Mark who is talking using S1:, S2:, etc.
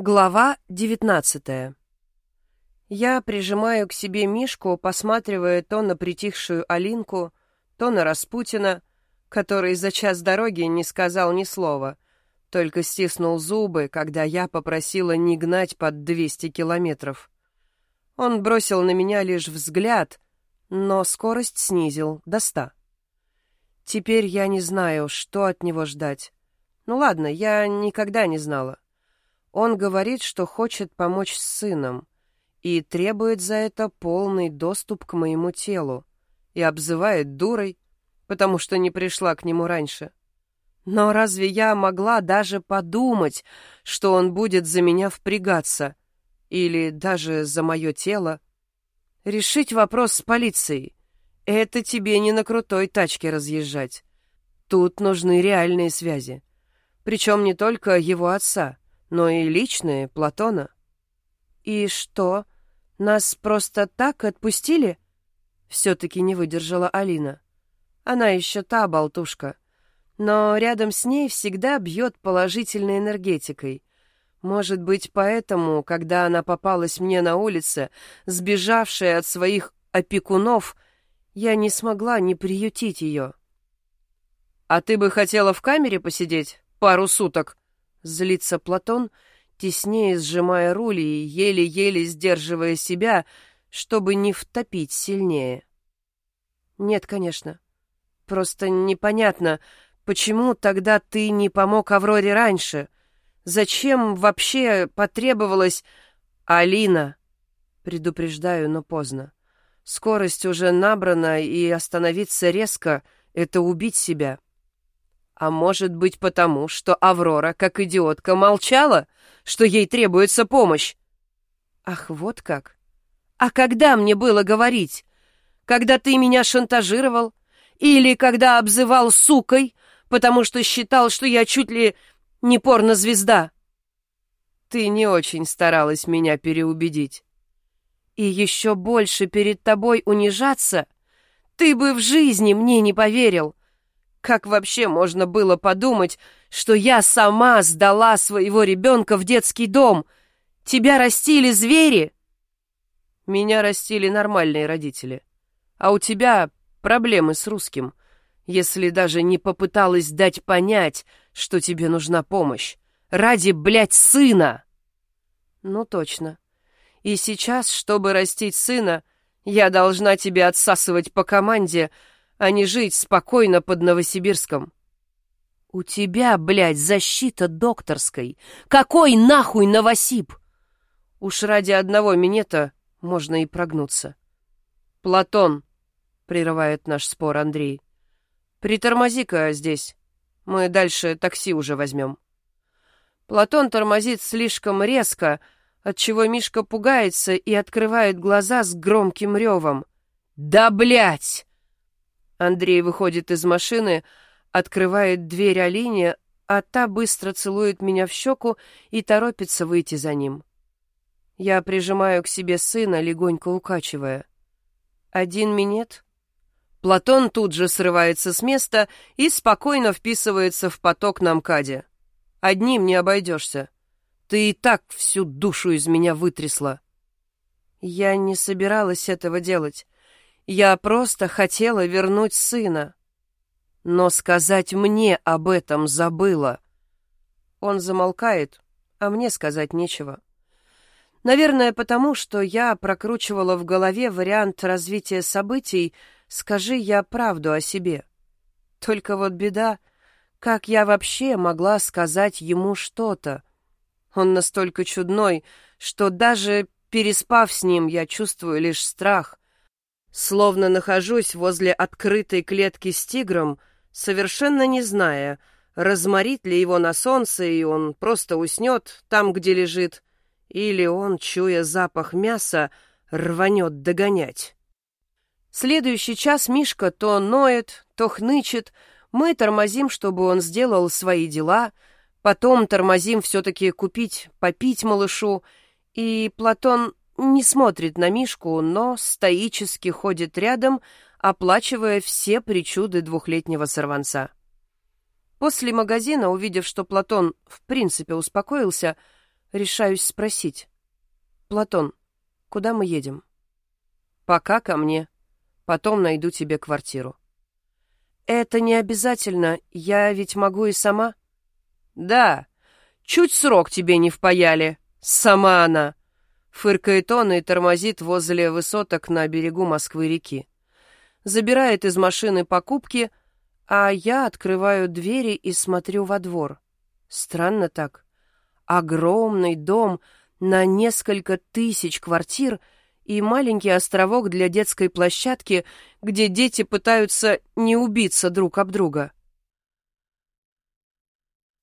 S1: Глава девятнадцатая. Я прижимаю к себе Мишку, посматривая то на притихшую Алинку, то на Распутина, который за час дороги не сказал ни слова, только стиснул зубы, когда я попросила не гнать под двести километров. Он бросил на меня лишь взгляд, но скорость снизил до ста. Теперь я не знаю, что от него ждать. Ну ладно, я никогда не знала. Он говорит, что хочет помочь с сыном и требует за это полный доступ к моему телу и обзывает дурой, потому что не пришла к нему раньше. Но разве я могла даже подумать, что он будет за меня впрягаться или даже за мое тело? Решить вопрос с полицией — это тебе не на крутой тачке разъезжать. Тут нужны реальные связи. Причем не только его отца — но и личные Платона. «И что, нас просто так отпустили?» Все-таки не выдержала Алина. Она еще та болтушка. Но рядом с ней всегда бьет положительной энергетикой. Может быть, поэтому, когда она попалась мне на улице, сбежавшая от своих опекунов, я не смогла не приютить ее. «А ты бы хотела в камере посидеть пару суток?» Злится Платон, теснее сжимая руль и еле-еле сдерживая себя, чтобы не втопить сильнее. Нет, конечно. Просто непонятно, почему тогда ты не помог Авроре раньше? Зачем вообще потребовалось... Алина! Предупреждаю, но поздно. Скорость уже набрана, и остановиться резко — это убить себя. А может быть потому, что Аврора, как идиотка, молчала, что ей требуется помощь? Ах, вот как. А когда мне было говорить? Когда ты меня шантажировал? Или когда обзывал сукой, потому что считал, что я чуть ли не порнозвезда? Ты не очень старалась меня переубедить. И еще больше перед тобой унижаться? Ты бы в жизни мне не поверил. Как вообще можно было подумать, что я сама сдала своего ребенка в детский дом? Тебя растили звери? Меня растили нормальные родители. А у тебя проблемы с русским, если даже не попыталась дать понять, что тебе нужна помощь. Ради, блядь, сына! Ну, точно. И сейчас, чтобы растить сына, я должна тебя отсасывать по команде, а не жить спокойно под Новосибирском. У тебя, блядь, защита докторской. Какой нахуй Новосиб? Уж ради одного минета можно и прогнуться. Платон, прерывает наш спор Андрей. Притормози-ка здесь. Мы дальше такси уже возьмем. Платон тормозит слишком резко, отчего Мишка пугается и открывает глаза с громким ревом. «Да, блядь!» Андрей выходит из машины, открывает дверь Алине, а та быстро целует меня в щеку и торопится выйти за ним. Я прижимаю к себе сына, легонько укачивая. Один минет. Платон тут же срывается с места и спокойно вписывается в поток на МКАДе. Одним не обойдешься. Ты и так всю душу из меня вытрясла. Я не собиралась этого делать. Я просто хотела вернуть сына. Но сказать мне об этом забыла. Он замолкает, а мне сказать нечего. Наверное, потому что я прокручивала в голове вариант развития событий «Скажи я правду о себе». Только вот беда, как я вообще могла сказать ему что-то? Он настолько чудной, что даже переспав с ним, я чувствую лишь страх, Словно нахожусь возле открытой клетки с тигром, совершенно не зная, разморит ли его на солнце, и он просто уснет там, где лежит, или он, чуя запах мяса, рванет догонять. Следующий час Мишка то ноет, то хнычет, мы тормозим, чтобы он сделал свои дела, потом тормозим все-таки купить, попить малышу, и Платон не смотрит на Мишку, но стоически ходит рядом, оплачивая все причуды двухлетнего сорванца. После магазина, увидев, что Платон в принципе успокоился, решаюсь спросить. «Платон, куда мы едем?» «Пока ко мне. Потом найду тебе квартиру». «Это не обязательно. Я ведь могу и сама». «Да. Чуть срок тебе не впаяли. Сама она». Фыркает он и тормозит возле высоток на берегу Москвы-реки. Забирает из машины покупки, а я открываю двери и смотрю во двор. Странно так. Огромный дом на несколько тысяч квартир и маленький островок для детской площадки, где дети пытаются не убиться друг об друга.